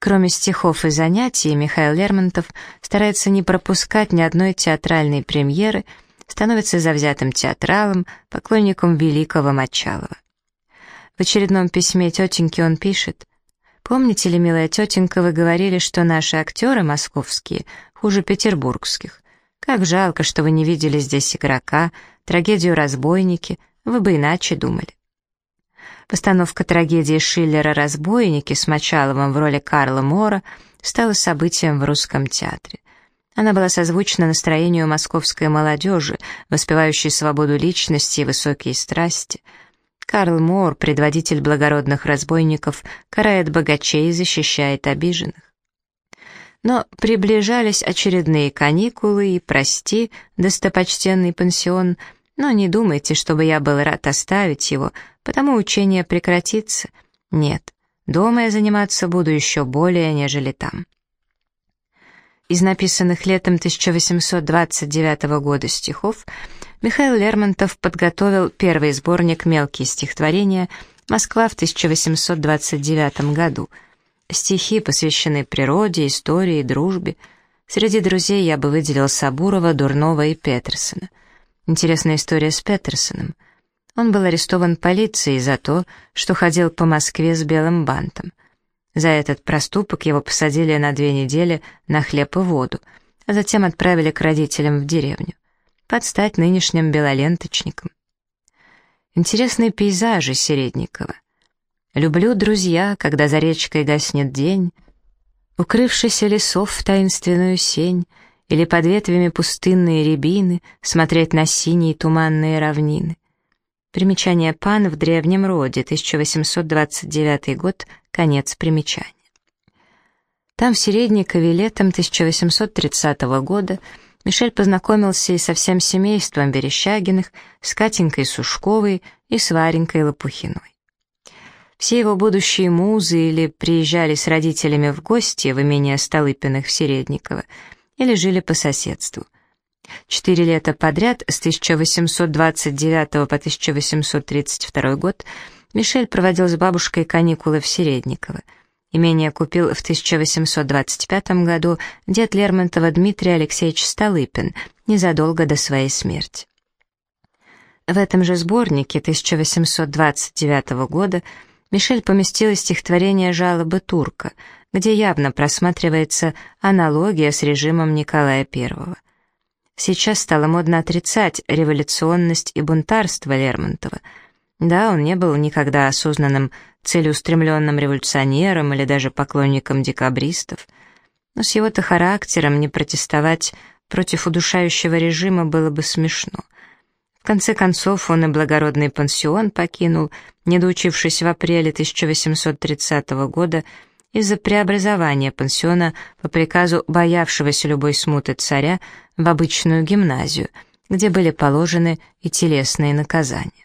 Кроме стихов и занятий, Михаил Лермонтов старается не пропускать ни одной театральной премьеры, становится завзятым театралом, поклонником великого Мочалова. В очередном письме тетеньке он пишет «Помните ли, милая тетенька, вы говорили, что наши актеры московские хуже петербургских? Как жалко, что вы не видели здесь игрока, трагедию «Разбойники», вы бы иначе думали». Постановка трагедии Шиллера «Разбойники» с Мочаловым в роли Карла Мора стала событием в русском театре. Она была созвучна настроению московской молодежи, воспевающей свободу личности и высокие страсти. Карл Мор, предводитель благородных разбойников, карает богачей и защищает обиженных. Но приближались очередные каникулы, и, прости, достопочтенный пансион — но не думайте, чтобы я был рад оставить его, потому учение прекратится. Нет, дома я заниматься буду еще более, нежели там. Из написанных летом 1829 года стихов Михаил Лермонтов подготовил первый сборник «Мелкие стихотворения» «Москва» в 1829 году. Стихи посвящены природе, истории, дружбе. Среди друзей я бы выделил Сабурова, Дурнова и Петерсона. Интересная история с Петерсоном. Он был арестован полицией за то, что ходил по Москве с белым бантом. За этот проступок его посадили на две недели на хлеб и воду, а затем отправили к родителям в деревню. Подстать нынешним белоленточникам. Интересные пейзажи Середникова. «Люблю, друзья, когда за речкой гаснет день», укрывшийся лесов в таинственную сень, или под ветвями пустынные рябины смотреть на синие туманные равнины. Примечание «Пан» в древнем роде, 1829 год, конец примечания. Там, в Середникове, летом 1830 года Мишель познакомился и со всем семейством Верещагиных, с Катенькой Сушковой и с Варенькой Лопухиной. Все его будущие музы или приезжали с родителями в гости в имение Столыпиных в Середниково, или жили по соседству. Четыре лета подряд, с 1829 по 1832 год, Мишель проводил с бабушкой каникулы в Середниково. Имение купил в 1825 году дед Лермонтова Дмитрий Алексеевич Столыпин, незадолго до своей смерти. В этом же сборнике 1829 года Мишель поместил стихотворение «Жалобы турка», где явно просматривается аналогия с режимом Николая I. Сейчас стало модно отрицать революционность и бунтарство Лермонтова. Да, он не был никогда осознанным целеустремленным революционером или даже поклонником декабристов, но с его-то характером не протестовать против удушающего режима было бы смешно. В конце концов, он и благородный пансион покинул, не доучившись в апреле 1830 года, из-за преобразования пансиона по приказу боявшегося любой смуты царя в обычную гимназию, где были положены и телесные наказания.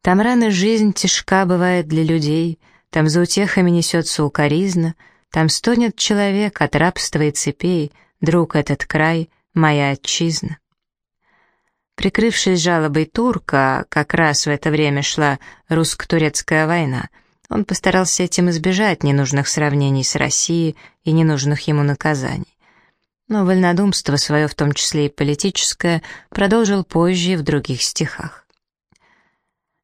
Там рано жизнь тяжка бывает для людей, там за утехами несется укоризна, там стонет человек от рабства и цепей, друг этот край, моя отчизна. Прикрывшись жалобой турка, как раз в это время шла русско-турецкая война — он постарался этим избежать ненужных сравнений с Россией и ненужных ему наказаний. Но вольнодумство свое, в том числе и политическое, продолжил позже в других стихах.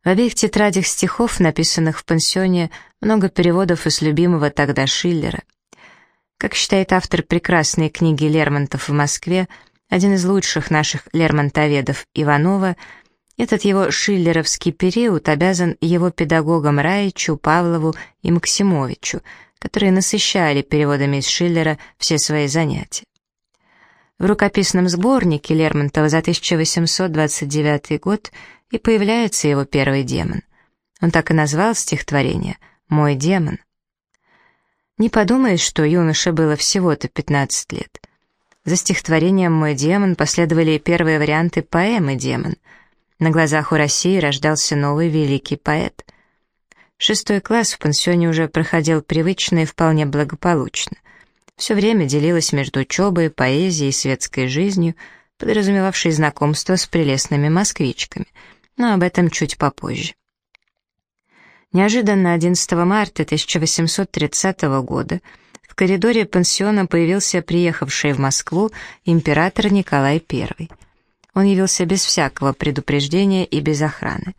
В обеих тетрадях стихов, написанных в пансионе, много переводов из любимого тогда Шиллера. Как считает автор прекрасной книги Лермонтов в Москве, один из лучших наших лермонтоведов Иванова — этот его шиллеровский период обязан его педагогам Раичу, Павлову и Максимовичу, которые насыщали переводами из Шиллера все свои занятия. В рукописном сборнике Лермонтова за 1829 год и появляется его первый демон. Он так и назвал стихотворение «Мой демон». Не подумаешь, что юноше было всего-то 15 лет. За стихотворением «Мой демон» последовали первые варианты поэмы «Демон», на глазах у России рождался новый великий поэт. Шестой класс в пансионе уже проходил привычно и вполне благополучно. Все время делилась между учебой, поэзией и светской жизнью, подразумевавшей знакомство с прелестными москвичками, но об этом чуть попозже. Неожиданно 11 марта 1830 года в коридоре пансиона появился приехавший в Москву император Николай I. Он явился без всякого предупреждения и без охраны.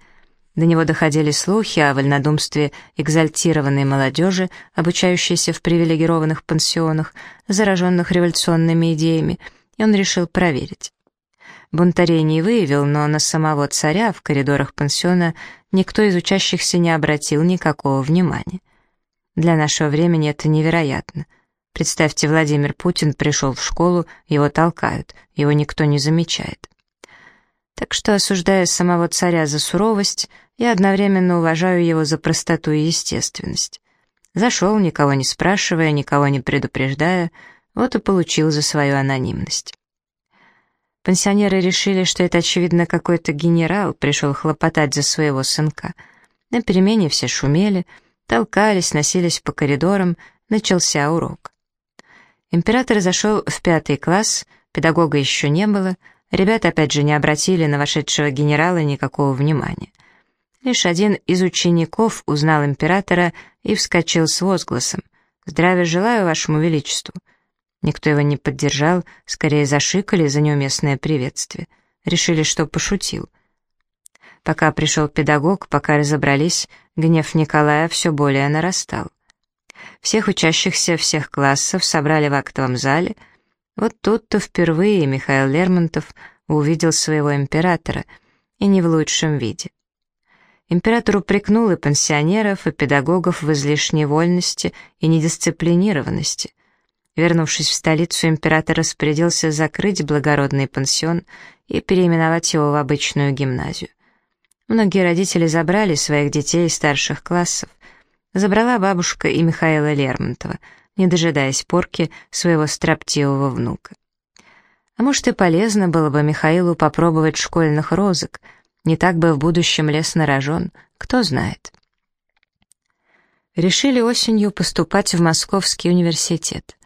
До него доходили слухи о вольнодумстве экзальтированной молодежи, обучающейся в привилегированных пансионах, зараженных революционными идеями, и он решил проверить. Бунтарей не выявил, но на самого царя в коридорах пансиона никто из учащихся не обратил никакого внимания. Для нашего времени это невероятно. Представьте, Владимир Путин пришел в школу, его толкают, его никто не замечает. Так что, осуждая самого царя за суровость, я одновременно уважаю его за простоту и естественность. Зашел, никого не спрашивая, никого не предупреждая, вот и получил за свою анонимность. Пенсионеры решили, что это, очевидно, какой-то генерал пришел хлопотать за своего сынка. На перемене все шумели, толкались, носились по коридорам, начался урок. Император зашел в пятый класс, педагога еще не было, ребята опять же не обратили на вошедшего генерала никакого внимания. Лишь один из учеников узнал императора и вскочил с возгласом «Здравия желаю вашему величеству!» Никто его не поддержал, скорее зашикали за неуместное приветствие. Решили, что пошутил. Пока пришел педагог, пока разобрались, гнев Николая все более нарастал. Всех учащихся всех классов собрали в актовом зале. Вот тут-то впервые Михаил Лермонтов увидел своего императора, и не в лучшем виде. Император упрекнул и пансионеров, и педагогов в излишней вольности и недисциплинированности. Вернувшись в столицу, император распорядился закрыть благородный пансион и переименовать его в обычную гимназию. Многие родители забрали своих детей из старших классов. Забрала бабушка и Михаила Лермонтова, не дожидаясь порки своего строптивого внука. А может и полезно было бы Михаилу попробовать школьных розок, не так бы в будущем лес нарожен, кто знает. Решили осенью поступать в Московский университет.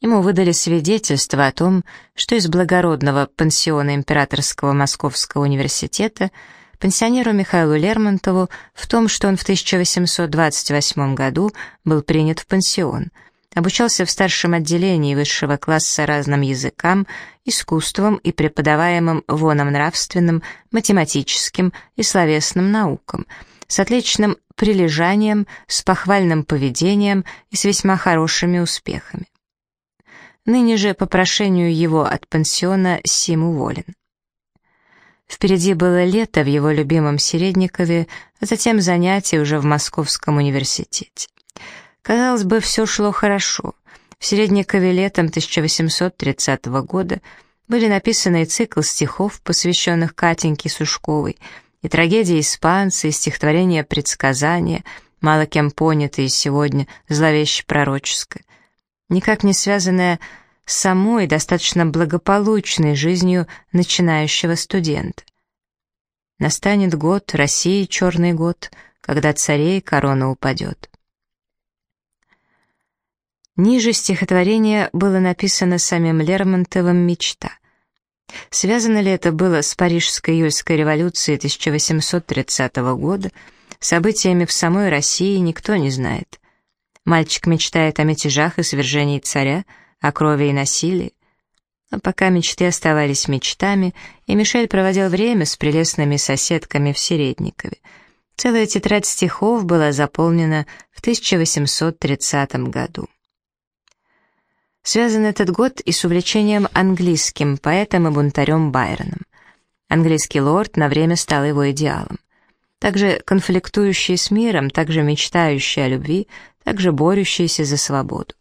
Ему выдали свидетельство о том, что из благородного пансиона Императорского Московского университета пенсионеру Михаилу Лермонтову в том, что он в 1828 году был принят в пансион, обучался в старшем отделении высшего класса разным языкам, искусствам и преподаваемым воном нравственным, математическим и словесным наукам, с отличным прилежанием, с похвальным поведением и с весьма хорошими успехами. Ныне же по прошению его от пансиона Сим уволен. Впереди было лето в его любимом Середникове, а затем занятия уже в Московском университете. Казалось бы, все шло хорошо. В Середникове летом 1830 года были написаны цикл стихов, посвященных Катеньке Сушковой, и трагедии испанцы, и стихотворение «Предсказания», мало кем понятые сегодня, зловеще пророческое никак не связанная с самой достаточно благополучной жизнью начинающего студента. Настанет год, России черный год, когда царей корона упадет. Ниже стихотворение было написано самим Лермонтовым «Мечта». Связано ли это было с Парижской июльской революцией 1830 года, событиями в самой России никто не знает. Мальчик мечтает о мятежах и свержении царя, о крови и насилии. Но пока мечты оставались мечтами, и Мишель проводил время с прелестными соседками в Середникове. Целая тетрадь стихов была заполнена в 1830 году. Связан этот год и с увлечением английским поэтом и бунтарем Байроном. Английский лорд на время стал его идеалом. Также конфликтующий с миром, также мечтающий о любви, также борющийся за свободу.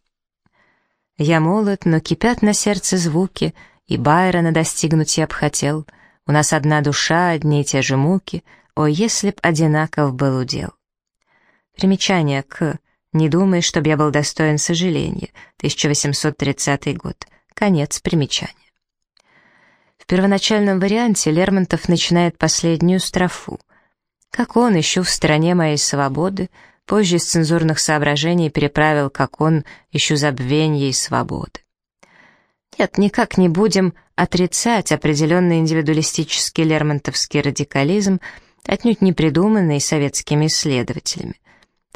Я молод, но кипят на сердце звуки, и Байрона достигнуть я б хотел. У нас одна душа, одни и те же муки, о, если б одинаков был удел. Примечание к «Не думай, чтоб я был достоин сожаления», 1830 год. Конец примечания. В первоначальном варианте Лермонтов начинает последнюю строфу. «Как он, ищу в стране моей свободы, позже из цензурных соображений переправил, как он, ищу забвенья и свободы. Нет, никак не будем отрицать определенный индивидуалистический лермонтовский радикализм, отнюдь не придуманный советскими исследователями.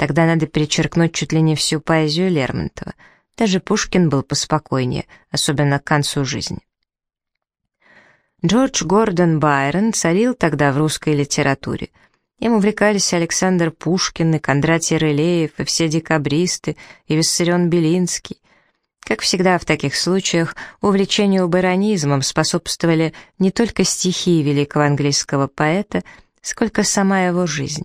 Тогда надо перечеркнуть чуть ли не всю поэзию Лермонтова. Даже Пушкин был поспокойнее, особенно к концу жизни. Джордж Гордон Байрон царил тогда в русской литературе. Им увлекались Александр Пушкин и Кондратий Рылеев, и все декабристы, и Виссарион Белинский. Как всегда в таких случаях, увлечению баронизмом способствовали не только стихи великого английского поэта, сколько сама его жизнь.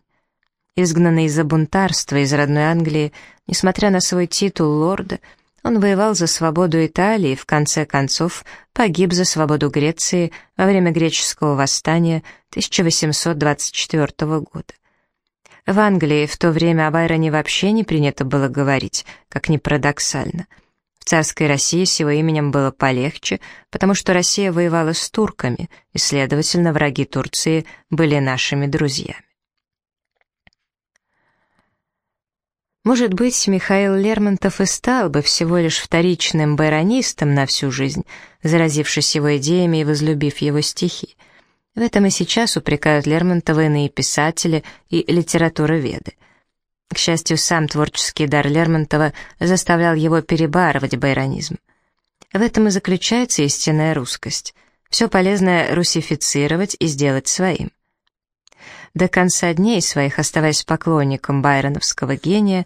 Изгнанный из-за бунтарства из родной Англии, несмотря на свой титул лорда, он воевал за свободу Италии и, в конце концов, погиб за свободу Греции во время греческого восстания 1824 года. В Англии в то время о Байроне вообще не принято было говорить, как ни парадоксально. В царской России с его именем было полегче, потому что Россия воевала с турками, и, следовательно, враги Турции были нашими друзьями. Может быть, Михаил Лермонтов и стал бы всего лишь вторичным байронистом на всю жизнь, заразившись его идеями и возлюбив его стихи. В этом и сейчас упрекают Лермонтова иные писатели и литературоведы. К счастью, сам творческий дар Лермонтова заставлял его перебарывать байронизм. В этом и заключается истинная русскость. Все полезное русифицировать и сделать своим. До конца дней своих, оставаясь поклонником байроновского гения,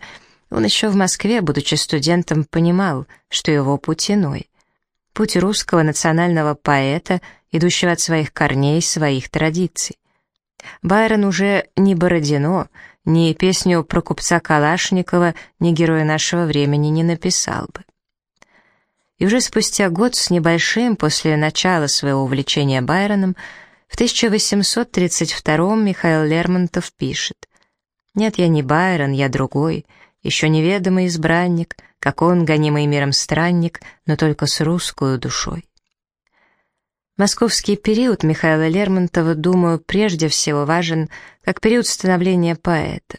он еще в Москве, будучи студентом, понимал, что его путь иной. Путь русского национального поэта, идущего от своих корней, своих традиций. Байрон уже ни Бородино, ни песню про купца Калашникова, ни героя нашего времени не написал бы. И уже спустя год с небольшим после начала своего увлечения Байроном в 1832 Михаил Лермонтов пишет «Нет, я не Байрон, я другой, еще неведомый избранник, как он, гонимый миром странник, но только с русскую душой». Московский период Михаила Лермонтова, думаю, прежде всего важен как период становления поэта.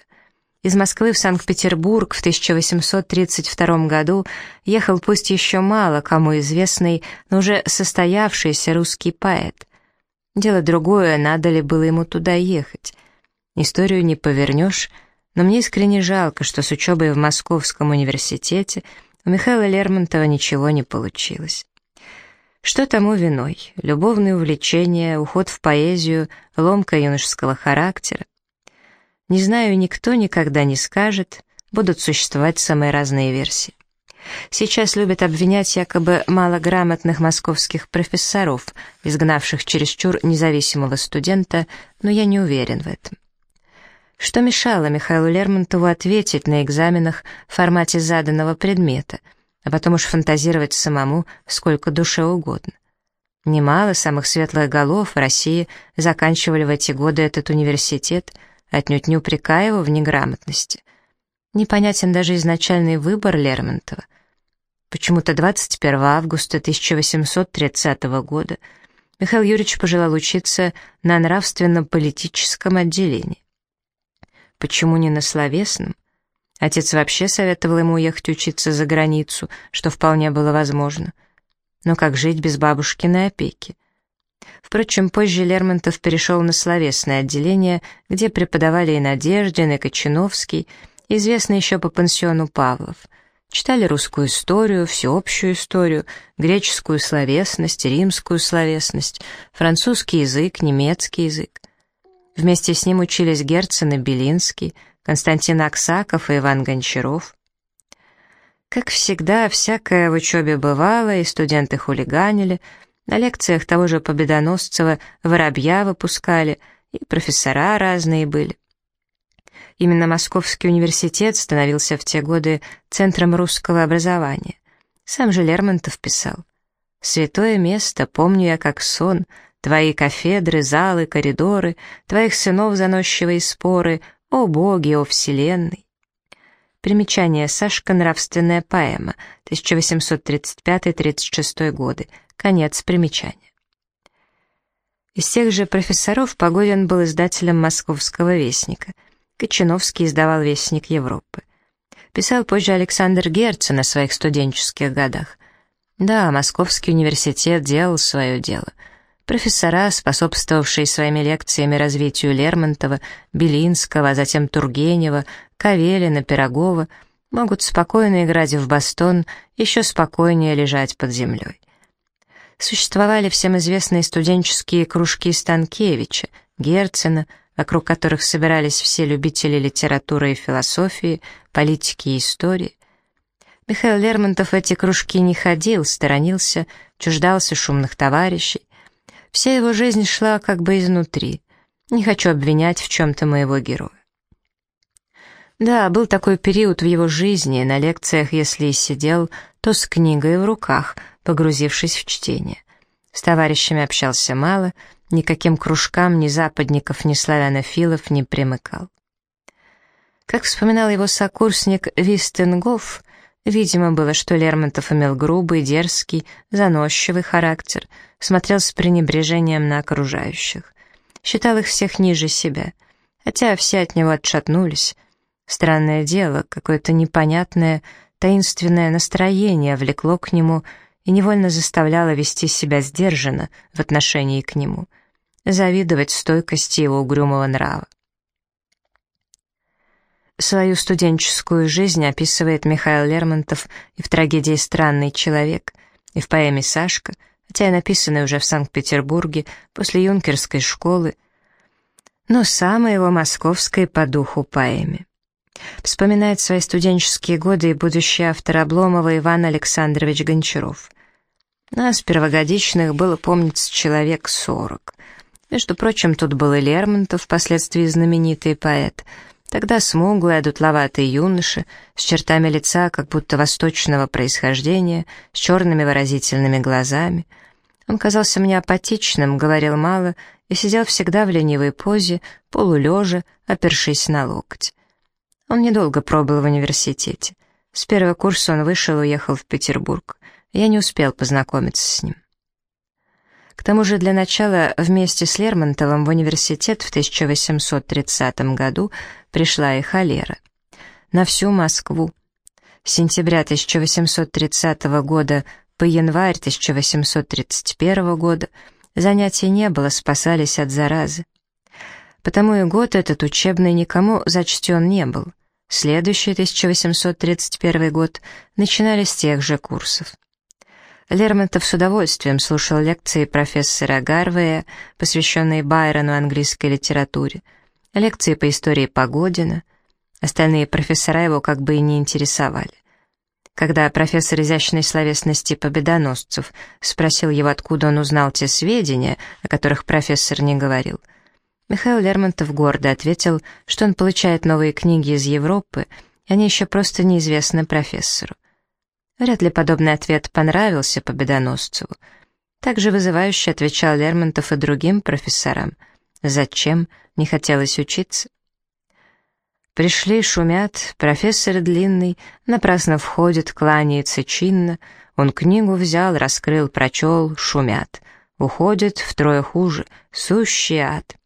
Из Москвы в Санкт-Петербург в 1832 году ехал пусть еще мало кому известный, но уже состоявшийся русский поэт. Дело другое, надо ли было ему туда ехать. Историю не повернешь, но мне искренне жалко, что с учебой в Московском университете у Михаила Лермонтова ничего не получилось. Что тому виной? Любовные увлечения, уход в поэзию, ломка юношеского характера. Не знаю, никто никогда не скажет, будут существовать самые разные версии. Сейчас любят обвинять якобы малограмотных московских профессоров, изгнавших чересчур независимого студента, но я не уверен в этом. Что мешало Михаилу Лермонтову ответить на экзаменах в формате заданного предмета, а потом уж фантазировать самому сколько душе угодно? Немало самых светлых голов в России заканчивали в эти годы этот университет, отнюдь не упрекая его в неграмотности. Непонятен даже изначальный выбор Лермонтова. Почему-то 21 августа 1830 года Михаил Юрьевич пожелал учиться на нравственно-политическом отделении. Почему не на словесном? Отец вообще советовал ему уехать учиться за границу, что вполне было возможно. Но как жить без бабушкиной опеки? Впрочем, позже Лермонтов перешел на словесное отделение, где преподавали и Надеждин, и Кочиновский, известный еще по пансиону Павлов. Читали русскую историю, всеобщую историю, греческую словесность, римскую словесность, французский язык, немецкий язык. Вместе с ним учились Герцен и Белинский, Константин Аксаков и Иван Гончаров. Как всегда, всякое в учебе бывало, и студенты хулиганили, на лекциях того же Победоносцева воробья выпускали, и профессора разные были. Именно Московский университет становился в те годы центром русского образования. Сам же Лермонтов писал «Святое место, помню я как сон, твои кафедры, залы, коридоры, твоих сынов заносчивые споры, о боги, о вселенной». Примечание. Сашка. «Нравственная поэма», 1835-36 годы, конец примечания. Из тех же профессоров Погодин был издателем «Московского вестника», Кочиновский издавал «Вестник Европы». Писал позже Александр Герцен на своих студенческих годах. Да, Московский университет делал свое дело. профессора, способствовавшие своими лекциями развитию Лермонтова, Белинского, а затем Тургенева, Кавелина, Пирогова, могут спокойно играть в бастон, еще спокойнее лежать под землей. Существовали всем известные студенческие кружки Станкевича, Герцена, вокруг которых собирались все любители литературы и философии, политики и истории. Михаил Лермонтов в эти кружки не ходил, сторонился, чуждался шумных товарищей. Вся его жизнь шла как бы изнутри. Не хочу обвинять в чем-то моего героя. Да, был такой период в его жизни, на лекциях, если и сидел, то с книгой в руках, погрузившись в чтение. С товарищами общался мало, никаким кружкам ни западников, ни славянофилов не примыкал. Как вспоминал его сокурсник Вистенгоф, видимо было, что Лермонтов имел грубый, дерзкий, заносчивый характер, смотрел с пренебрежением на окружающих, считал их всех ниже себя, хотя все от него отшатнулись. Странное дело, какое-то непонятное, таинственное настроение влекло к нему и невольно заставляло вести себя сдержанно в отношении к нему, завидовать стойкости его угрюмого нрава. Свою студенческую жизнь описывает Михаил Лермонтов и в трагедии «Странный человек», и в поэме «Сашка», хотя и написанной уже в Санкт-Петербурге после юнкерской школы, но самой его московской по духу поэме. Вспоминает свои студенческие годы и будущий автор Обломова Иван Александрович Гончаров. Нас, первогодичных, было, помнится, человек сорок. Между прочим, тут был и Лермонтов, впоследствии знаменитый поэт. Тогда смуглый, одутловатый юноша, с чертами лица, как будто восточного происхождения, с черными выразительными глазами. Он казался мне апатичным, говорил мало и сидел всегда в ленивой позе, полулежа, опершись на локоть. Он недолго пробыл в университете. С первого курса он вышел и уехал в Петербург. Я не успел познакомиться с ним. К тому же для начала вместе с Лермонтовым в университет в 1830 году пришла и холера. На всю Москву. С сентября 1830 года по январь 1831 года занятий не было, спасались от заразы. Потому и год этот учебный никому зачтен не был. Следующий, 1831 год, начинали с тех же курсов. Лермонтов с удовольствием слушал лекции профессора Гарвея, посвященные Байрону английской литературе, лекции по истории Погодина. Остальные профессора его как бы и не интересовали. Когда профессор изящной словесности Победоносцев спросил его, откуда он узнал те сведения, о которых профессор не говорил, Михаил Лермонтов гордо ответил, что он получает новые книги из Европы, и они еще просто неизвестны профессору. Вряд ли подобный ответ понравился Победоносцеву. Также вызывающе отвечал Лермонтов и другим профессорам. Зачем? Не хотелось учиться. Пришли, шумят, профессор длинный, напрасно входит, кланяется чинно. Он книгу взял, раскрыл, прочел, шумят. Уходит втрое хуже, сущий ад.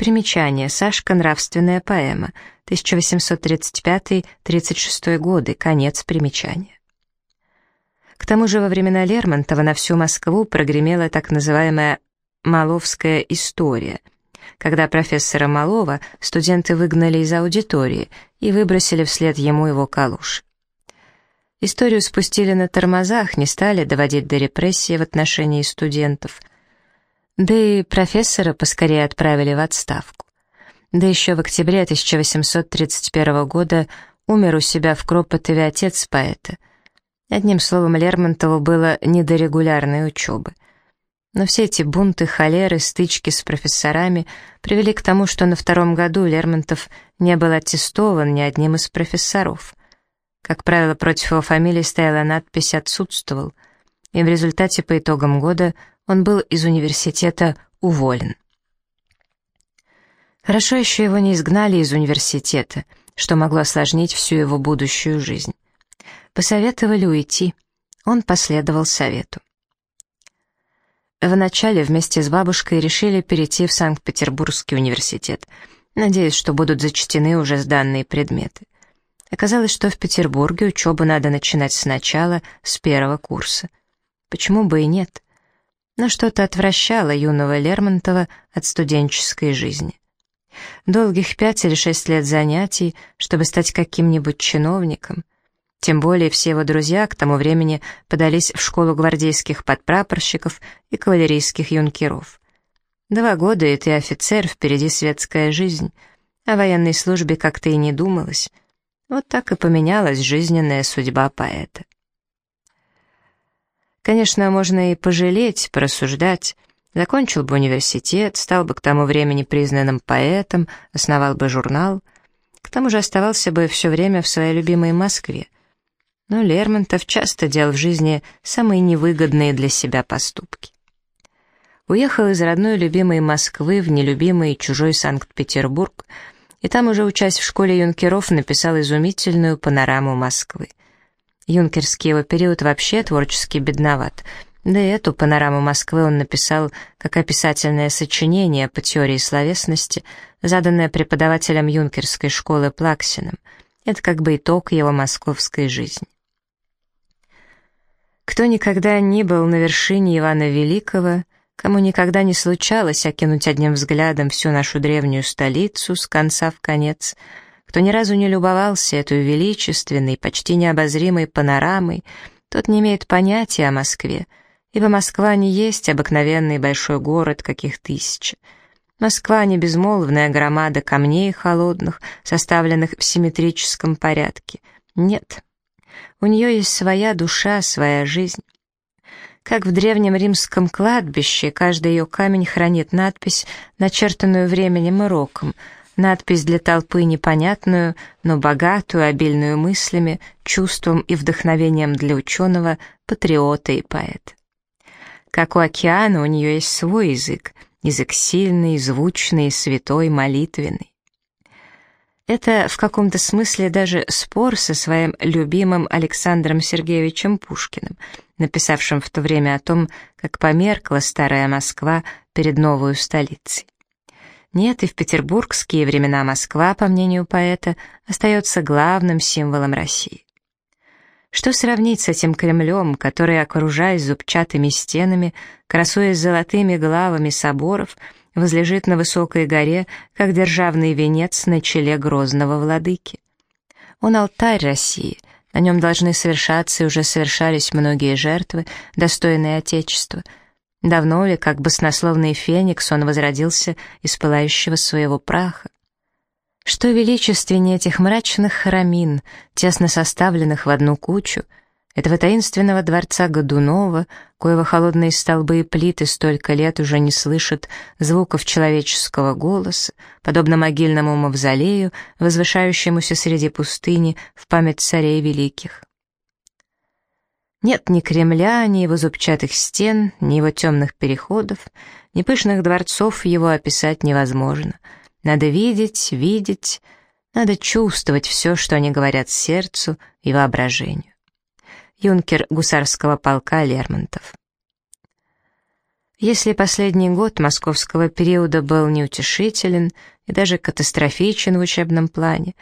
Примечание. Сашка. Нравственная поэма. 1835-36 годы. Конец примечания. К тому же во времена Лермонтова на всю Москву прогремела так называемая «Маловская история», когда профессора Малова студенты выгнали из аудитории и выбросили вслед ему его калуш. Историю спустили на тормозах, не стали доводить до репрессии в отношении студентов, да и профессора поскорее отправили в отставку. Да еще в октябре 1831 года умер у себя в Кропотове отец поэта. Одним словом, Лермонтову было не до регулярной учебы. Но все эти бунты, холеры, стычки с профессорами привели к тому, что на втором году Лермонтов не был аттестован ни одним из профессоров. Как правило, против его фамилии стояла надпись «отсутствовал», и в результате по итогам года он был из университета уволен. Хорошо еще его не изгнали из университета, что могло осложнить всю его будущую жизнь. Посоветовали уйти, он последовал совету. Вначале вместе с бабушкой решили перейти в Санкт-Петербургский университет, надеясь, что будут зачтены уже сданные предметы. Оказалось, что в Петербурге учебу надо начинать сначала, с первого курса. Почему бы и нет? Но что-то отвращало юного Лермонтова от студенческой жизни. Долгих пять или шесть лет занятий, чтобы стать каким-нибудь чиновником. Тем более все его друзья к тому времени подались в школу гвардейских подпрапорщиков и кавалерийских юнкеров. Два года, и ты офицер, впереди светская жизнь. О военной службе как-то и не думалось. Вот так и поменялась жизненная судьба поэта. Конечно, можно и пожалеть, порассуждать, Закончил бы университет, стал бы к тому времени признанным поэтом, основал бы журнал. К тому же оставался бы все время в своей любимой Москве. Но Лермонтов часто делал в жизни самые невыгодные для себя поступки. Уехал из родной любимой Москвы в нелюбимый чужой Санкт-Петербург, и там уже учась в школе юнкеров написал изумительную панораму Москвы. Юнкерский его период вообще творчески бедноват — да и эту панораму Москвы он написал как описательное сочинение по теории словесности, заданное преподавателем юнкерской школы Плаксиным. Это как бы итог его московской жизни. Кто никогда не был на вершине Ивана Великого, кому никогда не случалось окинуть одним взглядом всю нашу древнюю столицу с конца в конец, кто ни разу не любовался этой величественной, почти необозримой панорамой, тот не имеет понятия о Москве, ибо Москва не есть обыкновенный большой город, каких тысяч. Москва не безмолвная громада камней холодных, составленных в симметрическом порядке. Нет. У нее есть своя душа, своя жизнь. Как в древнем римском кладбище, каждый ее камень хранит надпись, начертанную временем и роком, надпись для толпы непонятную, но богатую, обильную мыслями, чувством и вдохновением для ученого, патриота и поэта. Как у океана, у нее есть свой язык, язык сильный, звучный, святой, молитвенный. Это в каком-то смысле даже спор со своим любимым Александром Сергеевичем Пушкиным, написавшим в то время о том, как померкла старая Москва перед новой столицей. Нет, и в петербургские времена Москва, по мнению поэта, остается главным символом России. Что сравнить с этим Кремлем, который, окружаясь зубчатыми стенами, красуясь золотыми главами соборов, возлежит на высокой горе, как державный венец на челе грозного владыки? Он алтарь России, на нем должны совершаться и уже совершались многие жертвы, достойные Отечества. Давно ли, как баснословный феникс, он возродился из пылающего своего праха? Что величественнее этих мрачных храмин, тесно составленных в одну кучу, этого таинственного дворца Годунова, коего холодные столбы и плиты столько лет уже не слышат звуков человеческого голоса, подобно могильному мавзолею, возвышающемуся среди пустыни в память царей великих. Нет ни Кремля, ни его зубчатых стен, ни его темных переходов, ни пышных дворцов его описать невозможно — надо видеть, видеть, надо чувствовать все, что они говорят сердцу и воображению. Юнкер гусарского полка Лермонтов. Если последний год московского периода был неутешителен и даже катастрофичен в учебном плане,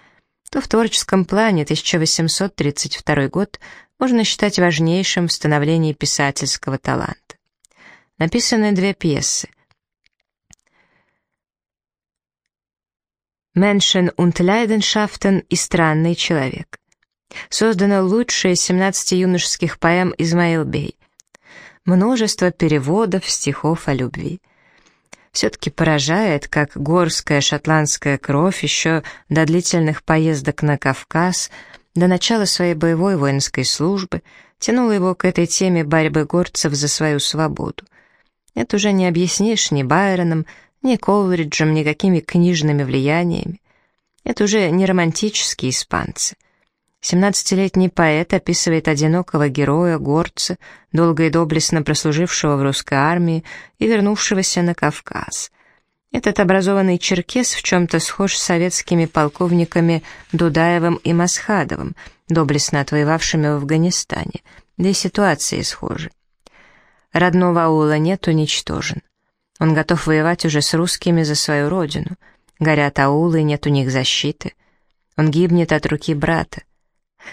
то в творческом плане 1832 год можно считать важнейшим в становлении писательского таланта. Написаны две пьесы Menschen und Leidenschaften и Странный человек. Создано лучшее из 17 юношеских поэм Измаил Бей. Множество переводов стихов о любви. Все-таки поражает, как горская шотландская кровь еще до длительных поездок на Кавказ, до начала своей боевой воинской службы, тянула его к этой теме борьбы горцев за свою свободу. Это уже не объяснишь ни Байроном, ни Колриджем, ни какими книжными влияниями. Это уже не романтические испанцы. Семнадцатилетний поэт описывает одинокого героя, горца, долго и доблестно прослужившего в русской армии и вернувшегося на Кавказ. Этот образованный черкес в чем-то схож с советскими полковниками Дудаевым и Масхадовым, доблестно отвоевавшими в Афганистане, да и ситуации схожи. Родного аула нет, уничтожен. Он готов воевать уже с русскими за свою родину. Горят аулы, нет у них защиты. Он гибнет от руки брата.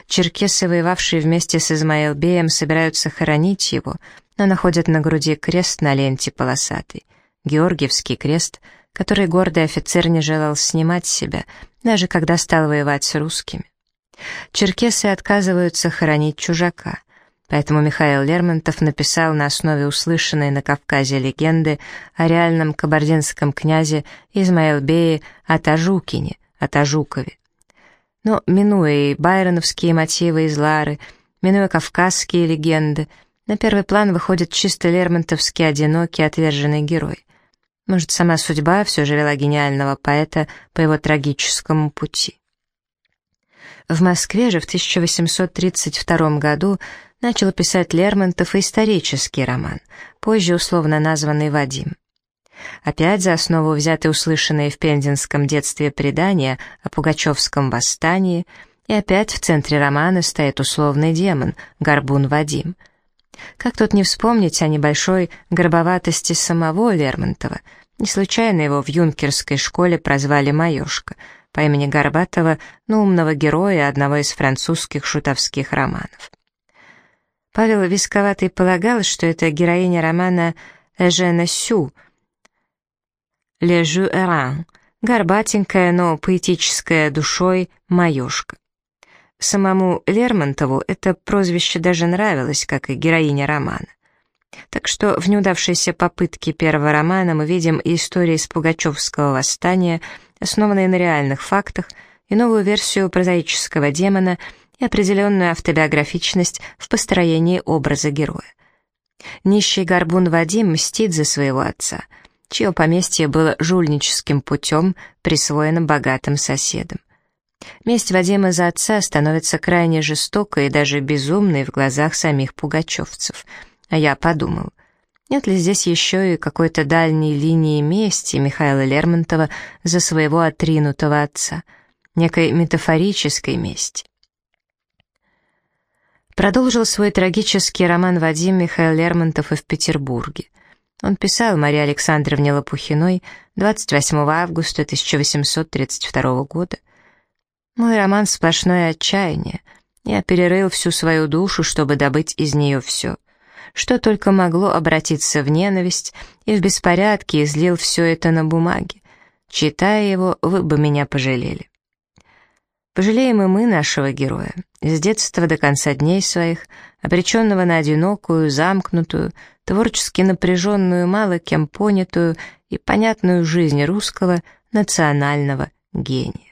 Черкесы, воевавшие вместе с Измаил-беем, собираются хоронить его, но находят на груди крест на ленте полосатый. Георгиевский крест, который гордый офицер не желал снимать с себя, даже когда стал воевать с русскими. Черкесы отказываются хоронить чужака. Поэтому Михаил Лермонтов написал на основе услышанной на Кавказе легенды о реальном кабардинском князе Измаил-бее Атажукине, Атажукове. Но, минуя и байроновские мотивы из Лары, минуя кавказские легенды, на первый план выходит чисто лермонтовский одинокий отверженный герой. Может, сама судьба все же вела гениального поэта по его трагическому пути. В Москве же в 1832 году начал писать Лермонтов исторический роман, позже условно названный «Вадим». Опять за основу взяты услышанные в пензенском детстве предания о Пугачевском восстании, и опять в центре романа стоит условный демон, Горбун Вадим. Как тут не вспомнить о небольшой горбоватости самого Лермонтова, не случайно его в юнкерской школе прозвали «Маешка», по имени Горбатова, но умного героя одного из французских шутовских романов. Павел Висковатый полагал, что это героиня романа «Эжена Сю», «Лежу Эран», горбатенькая, но поэтическая душой Маешка. Самому Лермонтову это прозвище даже нравилось, как и героиня романа. Так что в неудавшейся попытке первого романа мы видим и истории из Пугачевского восстания, основанные на реальных фактах, и новую версию прозаического демона и определенную автобиографичность в построении образа героя. Нищий горбун Вадим мстит за своего отца, чье поместье было жульническим путем присвоено богатым соседом. Месть Вадима за отца становится крайне жестокой и даже безумной в глазах самих пугачевцев — а я подумал, нет ли здесь еще и какой-то дальней линии мести Михаила Лермонтова за своего отринутого отца, некой метафорической мести. Продолжил свой трагический роман Вадим Михаил Лермонтов и в Петербурге. Он писал Марии Александровне Лопухиной 28 августа 1832 года. «Мой роман — сплошное отчаяние. Я перерыл всю свою душу, чтобы добыть из нее все что только могло обратиться в ненависть, и в беспорядке излил все это на бумаге. Читая его, вы бы меня пожалели. Пожалеем и мы нашего героя, с детства до конца дней своих, обреченного на одинокую, замкнутую, творчески напряженную, мало кем понятую и понятную жизнь русского национального гения.